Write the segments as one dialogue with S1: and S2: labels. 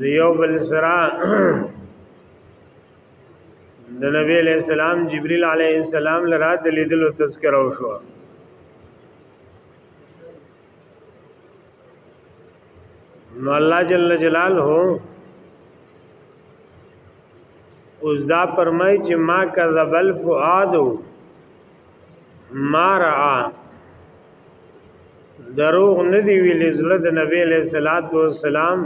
S1: د یو بل سره د نبی علیہ السلام جبريل علیہ السلام لرا د لیدلو تذکره وشو نو الله جل جلاله اوس دا پرمای چې ما کذبل فؤاد مارعا دروغ نه دی ویل زړه د نبی له صلوات و سلام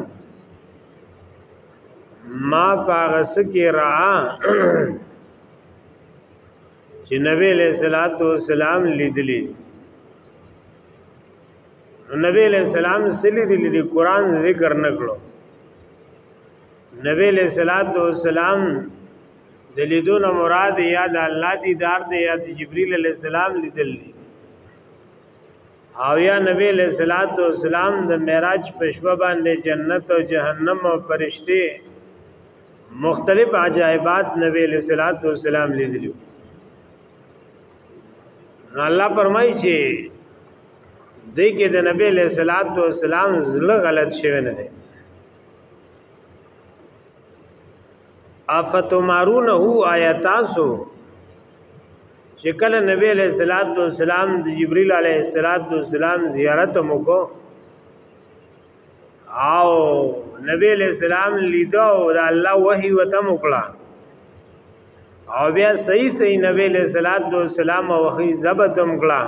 S1: ما پاغس کې را چې نبی له صلوات و سلام لیدلی نبی له سلام سلی دی لیدلی قران ذکر نکړو نبی له صلوات و سلام د لیدو نه مراد یا د الله دیدار دی یا د جبرئیل علی السلام لیدل دی او یا نبی علیہ الصلات والسلام د معراج په شپه باندې جنت او جهنم او فرشتي مختلف عجایبات نبی علیہ الصلات والسلام لیدلی نو الله فرمای چې د کې د نبی علیہ الصلات والسلام زړه غلط شوی نه دی افتمارونه هو آیاتاسو چې کله نبی علیہ الصلوۃ والسلام د جبرئیل علیہ الصلوۃ والسلام زیارت موکو او نبی علیہ السلام لیدو او د الله وحی وته موکړه او بیا صحیح صحیح نبی علیہ الصلوۃ والسلام وحی ضبط موکړه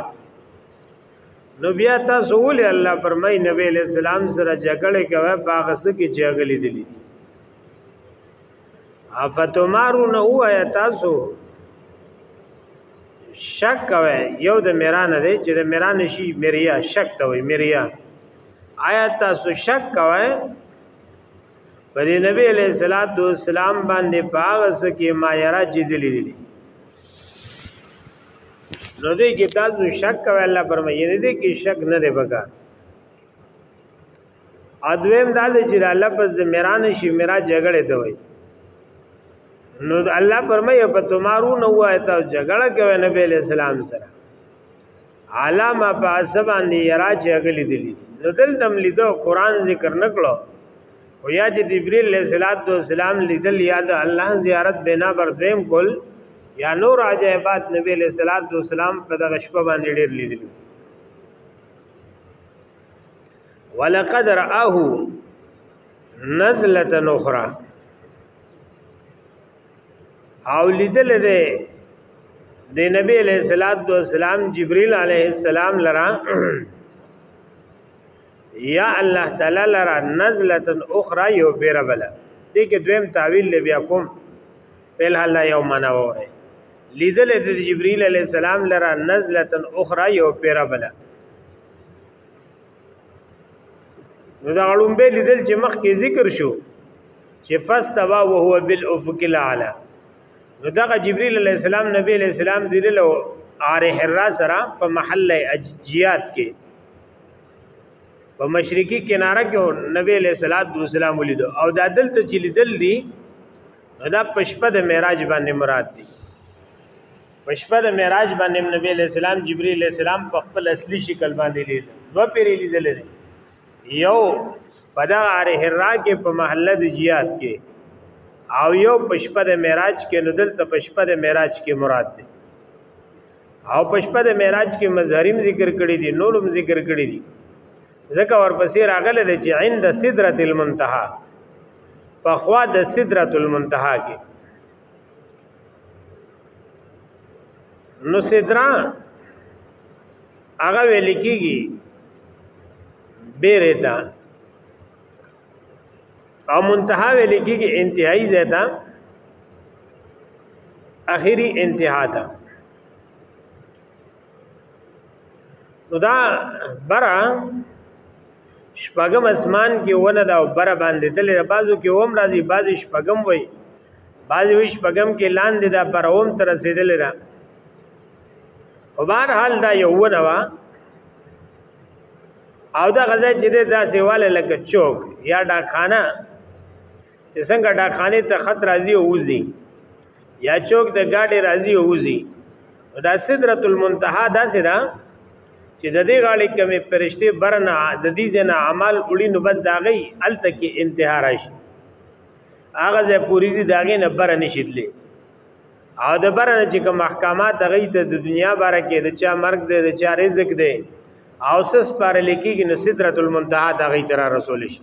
S1: نو بیا تاسو ولې الله پرمای نبی علیہ السلام سره جګړه کوي باغ سکه چې اغلی دي افتمارو نه وایا تاسو شک کوي یو د میران دی چې د میران شي مریا شک ته وي مریا آیا تاسو شک کوي په دې نبی علیہ الصلات والسلام باندې پاغس کې ما یرا چې دلی دي نو دې کې تاسو شک کوي الله پرمایي دې کې شک نه دی بګا ادویم دا دی چې لفظ د میران شي میرا جګړه ته وایي نو الله فرمایي په تمارو نو وایي ته جګړه کوي نبی اسلام سره علامه په اسبان دی یرا چې اغلی دي نو دلته لیدو قران ذکر نکړو او یا چې جبرئیل علیہ الصلات والسلام لیدل یا د الله زیارت بنا بر دویم کول یا نور عجایبات نبی علیہ الصلات والسلام په دغه شپه باندې ډیر لیدل ولقد رآه نزله اخرى او لیدل دی د نبی علیہ الصلات والسلام جبرئیل علیہ السلام لرا یا الله تعالی لرا نزله اخرى یو بیربل دې کې دویم تعویل له بیا کوم په الحال یو معنا وره لیدل د جبرئیل علیہ السلام لرا نزله اخرى یو بیربل نو دا علوم به لیدل چې مخ کې ذکر شو چې فاستوا وهو بالافق الاعلى نو دا جبريل عليه السلام نبی عليه السلام دی له عارح الرا سره په محل اجيات کې په مشرقي کناره کې نبی عليه الصلاه والسلام ولید او دا دلته چې لیدل دي دا پشپد معراج باندې مراد دي په شپه د معراج باندې نبی علیہ السلام جبرئیل علیہ السلام په خپل اصلي شکل باندې لید دو پیری لیدل دي یو په دا اره حرا کې په محله د جیات کې او یو په شپه د معراج کې نو دلته په شپه د معراج کې مراد دی او په شپه د معراج کې مظهریم ذکر کړی دي نورم ذکر کړی دي ځکه ورپسې راغله د چې عند سدرۃ المنتهى په خوا د سدرۃ المنتهى کې نو سدرا هغه ویل کیږي بیره تا او منتها ویل کیږي انتهایی زیتا اخیری انتها تا نو دا برا شپږم اسمان کې ونه دا برا باندې تلې بازو کې اوم راځي باز شپږم وای باز وی شپږم کې لاندې دا پر اوم تر رسیدل را او بهر حال دا یو ونه وا او دا غزا چې دا سیواله لکه چوک یا دا خانه چې څنګه ډاکخانه ته خط راځي او وځي یا چوک د گاډي راځي او وځي دا سدرۃ المنتها دا سره چې د دې غاړې کمې پرشته برنه د دې زنه عمل وړي نو بس داغي الته کې انتها راشي هغه زه پوری دي داغې نه بر نشیدلې او د برنه چې کوم احکامات دغې ته د دنیا باره کې د چا مرګ دی د چا رزق دی او سس پر لیکيږي نو سدرۃ المنتها دغې تر رسول شي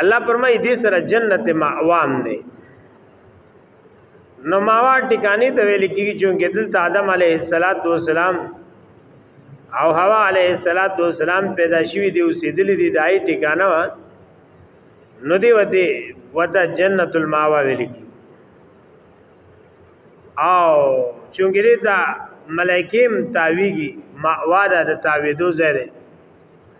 S1: الله پرمای دې سره جنت ماوام دی نو ماوا ټکانی ته ویل کیږي چې دلته آدم علیه السلام او حوا علیه السلام پیدا شوی دی اوسېدلی دی دای ټکانه وا نو دی وته وته جنت الماوا ویل کی او چونګې دې ته ملائکیم تاویږي ماوا د تاویدو ځای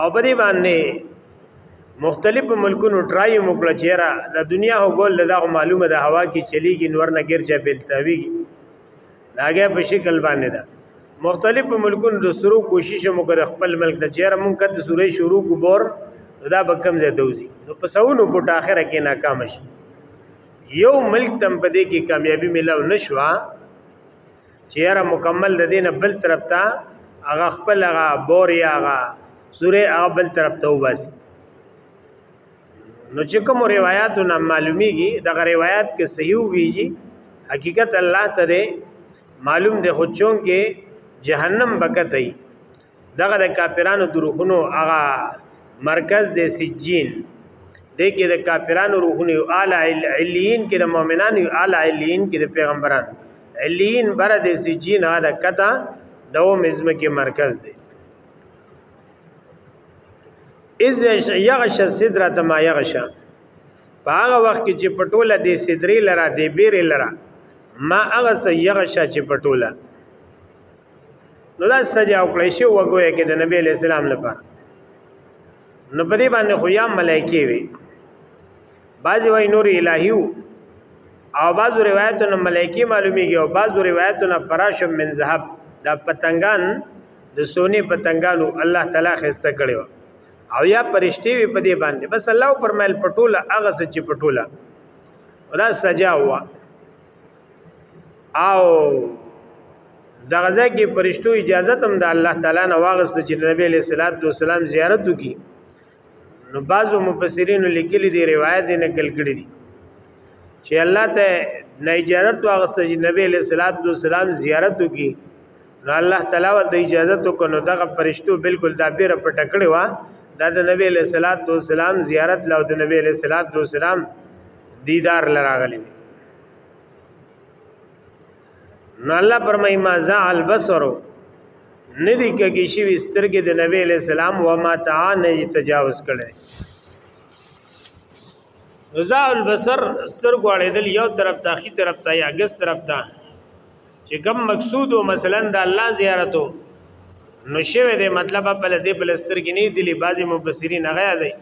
S1: او بری باندې مختلف ملکونو ټرای وکړه چیرې د دنیا هو ګول لدا معلومه ده هوا کې چلیږي نور نه ګر چا بلتاوی داګه په شکل باندې ده مختلف ملکونو د سرو کوشش مو کړ خپل ملک د چیرې مونږ کته سورې شروع کو بور دا به کم زیاته وزي نو په سونو په اخره کې ناکام شي یو ملک تم پدې کې کامیابی ملاو نشوا چې یاره مکمل د دینه بل طرف ته هغه خپل هغه بوریا هغه سوره هغه بل طرف ته وباسي نو چې کوم روایتو نه معلومیږي دغه روایت کې صحیح ویږي حقیقت الله ته معلوم دی خو چون کې جهنم بکته دغه د کافرانو د روحونو هغه مرکز د سجین د کې د کافرانو روحونه او اعلی علیین کې د مؤمنانو او اعلی علیین کې د پیغمبرانو علیین بر د سجین هغه کته دو مزم کې مرکز دی از یغش سدرت ما یغش په هغه وخت کې چې پټوله د سدرې لره د بیرې لره ما هغه سیغش چې پټوله نو دا سجا او کړی شو وګوي کې د نبی اسلام لپاره نو په دې باندې خو یا ملایکی وي بعضی وای نور الهی او بعضو روایتونو ملایکی معلومیږي او بعضو روایتونو فراش من ذهب دا پتنګان د سونی پتنګانو الله تعالی خسته کړو او یا پرشتي وي په دې باندې بس الله پرمایل پټوله هغه سچ پټوله ولا سجا هوا او د غزا کې پرشتو اجازه تم د الله تعالی نه واغست چې نبی له صلوات و سلام زیارت وکي نو بعضو مفسرین لیکلي دی روایت نه کل کړی دي چې الله ته نه اجازه واغست چې نبی له صلوات و سلام زیارت وکي نو الله تعالی و د اجازه تو کنو دغه پرشتو بالکل دا پیره پټ کړی و دا د نبی له صلوات و سلام زیارت له د نبی له صلوات و سلام دیدار لراغلی نو الله پرمای ما زا البصر ندی کګی شی سترګې د نبی علی السلام و ما تا نه تجاوز کړي زا البصر سترګو اړېدل یو طرف ته خي طرف ته یا ګس طرف ته چې کم مقصود او مثلا د الله زیارتو نو شوه دې مطلب په لدې بل سترګې نه دي لې بعضي مفسرین غیا دی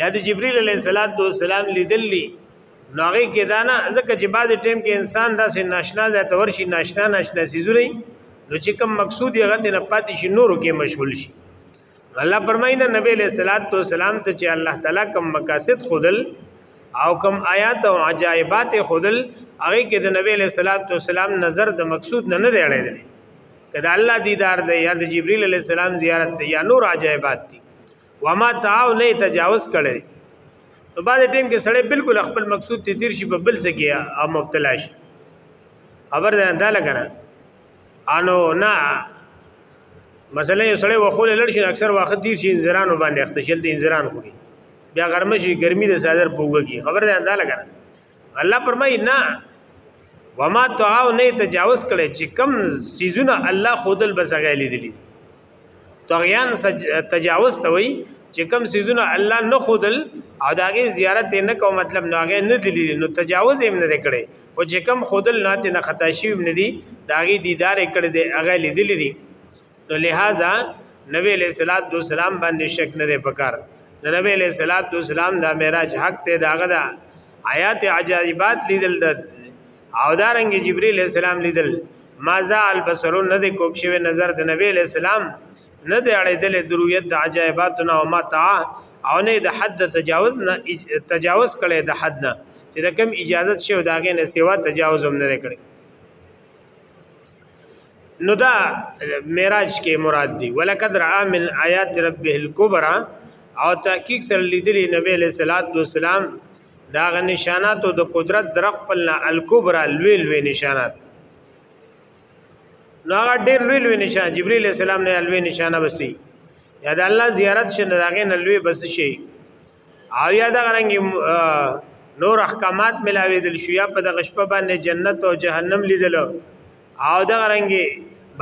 S1: یا د جبرئیل علیه السلام لیدلی نو هغه کې دا نه ځکه چې بعضی ټیم کې انسان داسې ناشنا ځای ته ورشي ناشنا ناشنا سيزوري نو چې کوم مقصود یې غته نه پاتې شي نورو کې مشغول شي الله پرمایله نبی له صلوات و سلام ته چې الله تعالی کوم مقاصد خودل او کوم آیات او عجایبات خودل هغه کې د نبی له صلوات و سلام نظر د مقصود نه نه دی اړېدل کله الله دیدار دی یا د جبرئیل علی السلام زیارت دی یا نور عجایبات دي وما تعاو نه تجاوز کړي نو بعد ټیم کې سړی بالکل خپل مقصود ته تیر شي په بل څه کې او مبتلا شي خبر ده دا لګره انو نه مثلا یو سړی وخول لړ شي اکثر وخت تیر شي انزران باندې اخته شل دي انزران خوري بیا ګرم شي ګرمي د صدر پوګږي خبر ده دا لګره الله پرمای نه وما تعاو نه تجاوز کړي چې کم سيزونه الله خودل بسغه لیدلی دي طغیان تجاوز ته وي چې کوم سيزونه الله نه خودل او داغه زیارت نه کو مطلب نو هغه نه دي نو تجاوز هم نه کړي او چې کوم خودل نه ته نه خطا شي هم نه دي داغه دیدار کړي دي هغه لیدل دي نو لہذا نبی علیہ الصلوۃ والسلام باندې شک نه دی پکار د نبی علیہ الصلوۃ والسلام دا معراج حق ته داغه دا آیات عجایبات لیدل د او دارنګ جبرئیل السلام لیدل ما زال بصرو نه د کوک شوی نظر د نبی السلام نه د اړېدل درویت عجایباتنا او متع او نه د حد تجاوز نه تجاوز کړي د حد نه چې د کم اجازه شو داګه نه سیوا تجاوز هم نه کړي نو دا معراج کې مراد دی ولقد را من آیات ربه الکبرى او تحقیق سره لیدلی نبی علیہ الصلوۃ والسلام دا غ نشانات د قدرت درق پلنا الکبرى لوی لوی نشانات نو هغه ډېر لوی لوی نشان جبرئیل السلام نه لوی نشانه بسی یا د الله زیارت شنه داغه نه لوی بس شي او یا د غرنګ نور احکامات ملاوي دل شو یا په د غشپ باندې جنت او جهنم لیدل او د غرنګ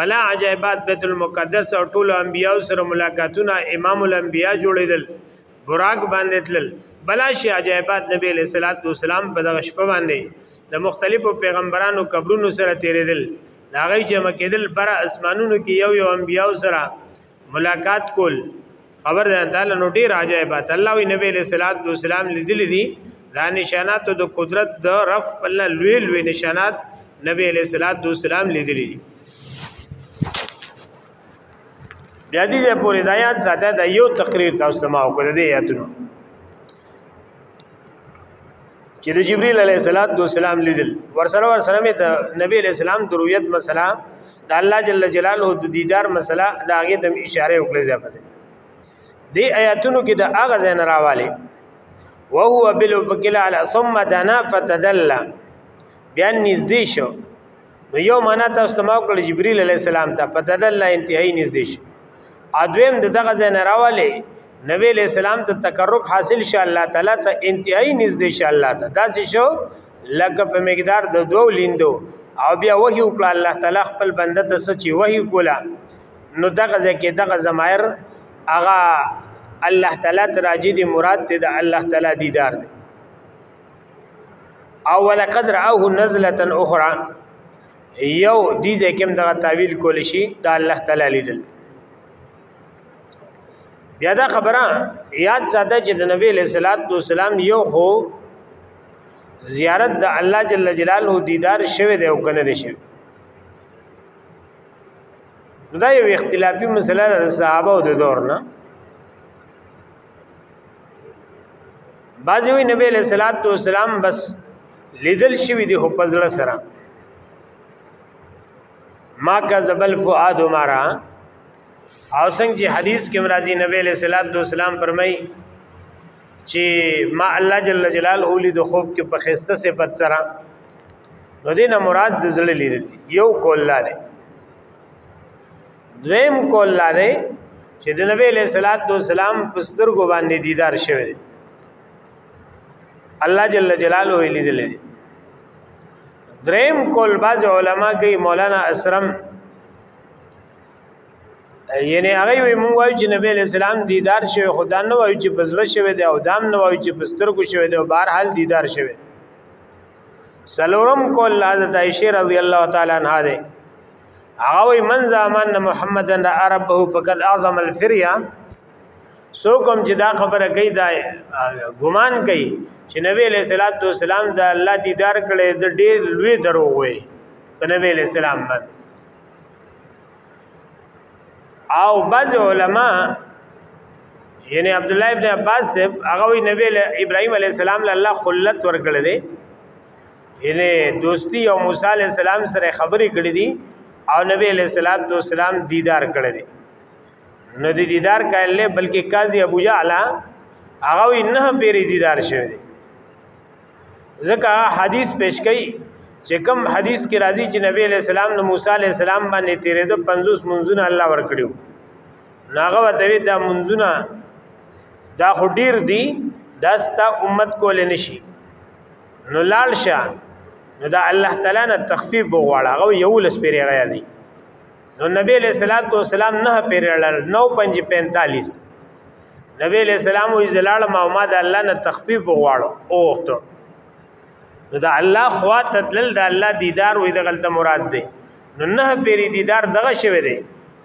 S1: بلا عجایبات بیت المقدس او ټول انبیاء سره ملاقاتونه امام الانبیاء جوړیدل براق باندې تلل بلا شي عجایبات نبی علیہ الصلوۃ والسلام په دغه شپه باندې د مختلفو پیغمبرانو قبرونو سره تیرېدل دا غي جمع کېدل بر اسمانونو کې یو یو انبیاء سره ملاقات کول خبر ده تعالی نو ډیر عجایبات الله وی نبی علیہ الصلوۃ والسلام لیدل دي دا نشانات د قدرت د رف الله لوی لوی نشانات نبی علیہ الصلوۃ والسلام لیدل دي بیا دې ځای پورې دا یاد ساته دا یو تقریر تاسو ته ما وکړ دې یادونه چې د جبرئیل علیه السلام لیدل ورسره ورسره مې د نبی علیه السلام د رؤیت مسله د الله جل جلاله د دیدار مسله دا هغه د اشاره وکړې ځای پسې دې آیاتونو کې د هغه ځای نه راواله وهو بالفقل على ثم دنا فتدلى بیا نږدې شو نو یو معنا تاسو ته ما وکړ جبرئیل علی السلام ته په تدل انتهایی نږدې شي ادویم د دغه ځای نه راواله نبی علیہ السلام ته تقرب حاصل شه الله تعالی ته انتهایی نږدې شه الله ته داسې شو لکه په مقدار د دوو لیندو او بیا وحی وکړه الله تعالی خپل بنده ته سچي وحی کولا نو دغه ځکه دغه زمایر اغا الله تعالی ته راجی دی مراد ته د الله تعالی دیدار دی او ولقد راه نزله اخرى یو دې ځکه هم دغه تعویل کول شي دا الله تعالی لیدل بیا دا خبره یاد ساته چې د نبی له صلوات و سلام یو خو زیارت د الله جل جلاله دیدار شوه دی او کنه دی شوه دا یو اختلافي مسله د صحابه او د دور نه بعضی وی نبی علیہ الصلات والسلام بس لیدل شوی دی خو پزړه سره ما کذب الفؤاد ما را او څنګه چې حدیث کې مرাজি نبی علیہ الصلات والسلام فرمای چې ما الله جل جلاله لید خوب کې په خسته صفت سره نو دینه مراد د زړه لیدل یو کول لاله دویم کول لا دی چې د نبی له صلوات و سلام پستر کو باندې دیدار شوه الله جل جلاله یې لیدل دریم کول باز علما کوي مولانا اسرم یعنی هغه وی مونږ وایو چې نبی له سلام دیدار شوه خدا نه وایو چې بزله شوه دی او دام نه وایو چې پستر کو شوه دی او بهر حال دیدار شوه سلورم کول حضرت عائشہ رضی الله تعالی عنها ده هغه وی من زمان محمد ان عربه فقد اعظم الفریا سو کوم چې دا خبره کوي دا ګمان کوي چې نبی علیہ الصلوۃ والسلام د الله دیدار کړي د ډېر لوی درو وي په نبی علیہ السلام باندې او بعض علما یعنی عبد الله ابن عباس هغه نبی ابراهیم علیہ السلام له الله خلت ورکړي یې دوستی او موسی علی السلام سره خبرې کړې دي او نبی علیہ الصلوۃ والسلام دیدار کړی دی نو دی دیدار کړل بلکې قاضی ابو جعلا هغه نه پیری دیدار شوی دی ځکه حدیث پیش کړي چې کوم حدیث کې راځي چې نبی علیہ السلام نو موسی علیہ السلام باندې تیرې دو 50 منځونه الله ور کړیو ناغه وته دا منځونه دا خډیر دی داستا امت کول نشي نو لال شه نو دا الله تعالی نه تخفیف وغواړه او یو لس پیری راځي نو نبی له صلوات و سلام نه پیری لړ 9545 نبی له سلام او زلال ما ما د الله نه تخفیف وغواړو اوخته نو دا الله خوا تدل دا الله دیدار وې د غلطه مراد ده نو نه پیری دیدار دغه شوی دی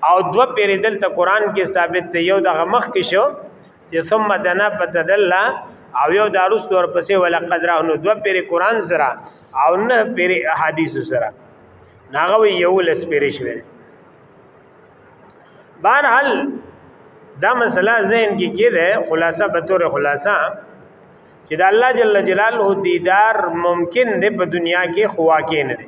S1: او دو پیری دلته قران کې ثابت دی یو دغه مخ کې شو چې ثم دنا فتدلى او یو داروس تور پسې ولا قدره نو دو پیر قران سره او نه پیر احادیث سره ناغه یو لس پیر شوی بهرحال دا مسله ذهن کې کېده خلاصہ به تور خلاصہ چې د الله جل جلاله دیدار ممکن دی په دنیا کې خواکې نه دی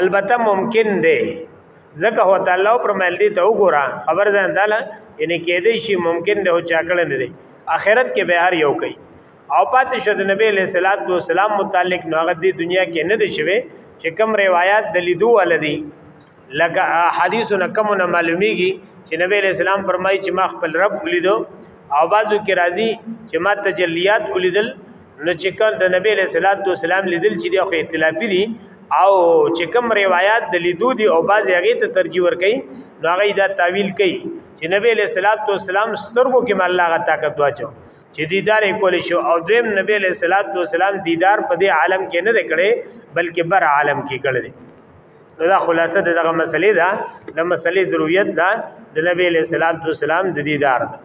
S1: البته ممکن دی ځکه هو تعالی او پرمایل دی ته وګوره خبر ځان داله یعنی کې دی شي ممکن دی او چا کړه نه دی اخرت کې به هر یو کوي او پاتې شو د نبی له صلوات و سلام متعلق نو هغه د دنیا کې نه دی شوی چې کم روایت د لیدو ولدي لکه حدیثو نه کم نه معلومیږي چې نبی له سلام فرمایي چې ما خپل رب ولیدو او بازو کې راځي چې ما تجلیات ولیدل نو چې کله د نبی له صلوات و سلام لیدل چې دی خو اختلافي دي او چې کوم روایت د لیدو دي او بعضی هغه ته ترجیح ور کوي نو هغه دا تعویل کوي چې نبی له صلوات و سلام سترګو کې الله غا طاقت واچو چې دیدار کول شو او دویم نبی له صلوات و سلام دیدار په دې عالم کې نه کړي بلکې بر عالم کې کړي نو دا خلاصه دغه مسلې ده د مسلې درویت ده د نبی له صلوات و سلام د دیدار ده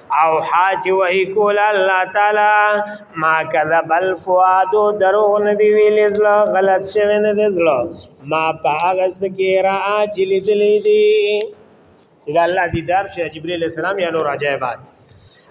S1: او حاج وحی کول الله تعالی ما کذب الفؤاد درو ندی ویل زړه غلط شوی نه دی زړه ما پاغه سکی را اجل دلی دی دا الله دیدار شه جبرئیل السلام یا نور عجایبات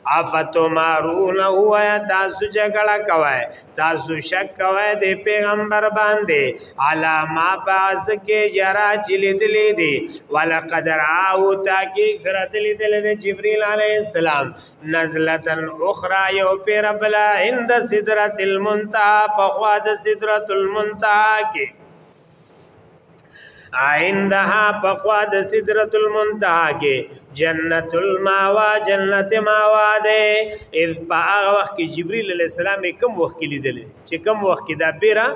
S1: افتو مارونه هو یا تاسو جګړه کوي تاسو شک کوئ د پیغمبر باندې علا ما باز کې یرا چې لیدلې دي ولقد راو تاکي سره لیدلې د جبرئیل علی السلام نزلتن اخرى یو پیر بلا عند سدرۃ المنتهى په خوا د سدرۃ المنتهى کې عندها پخوا د سدرت المنتها کې جنت الماوا جنت ماوا ده اذ په هغه وخت کې جبريل عليه السلام کوم وخت کې لیدل چې کوم وخت کې دا بیره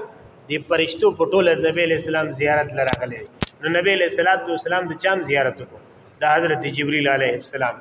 S1: د فرشتو په ټوله نبی عليه السلام زیارت لرغله نو نبی عليه السلام د چام زیارت کو د حضرت جبريل عليه السلام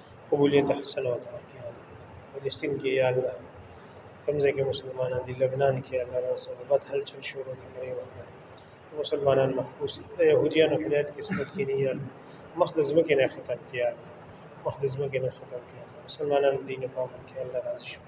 S1: قبولیت حاصل او فلسطین کې یا الله کوم ځای کې مسلمانان دي لبنان کې الله دا صحبت هل چل شروع کړي وکړه مسلمانان محبوس د يهوديانو هدایت قسمت کې نه یا مخ د ځمکې نه ختم کړي مخ د ځمکې نه ختم کړي مسلمانان دین په امن کې الله راضي شي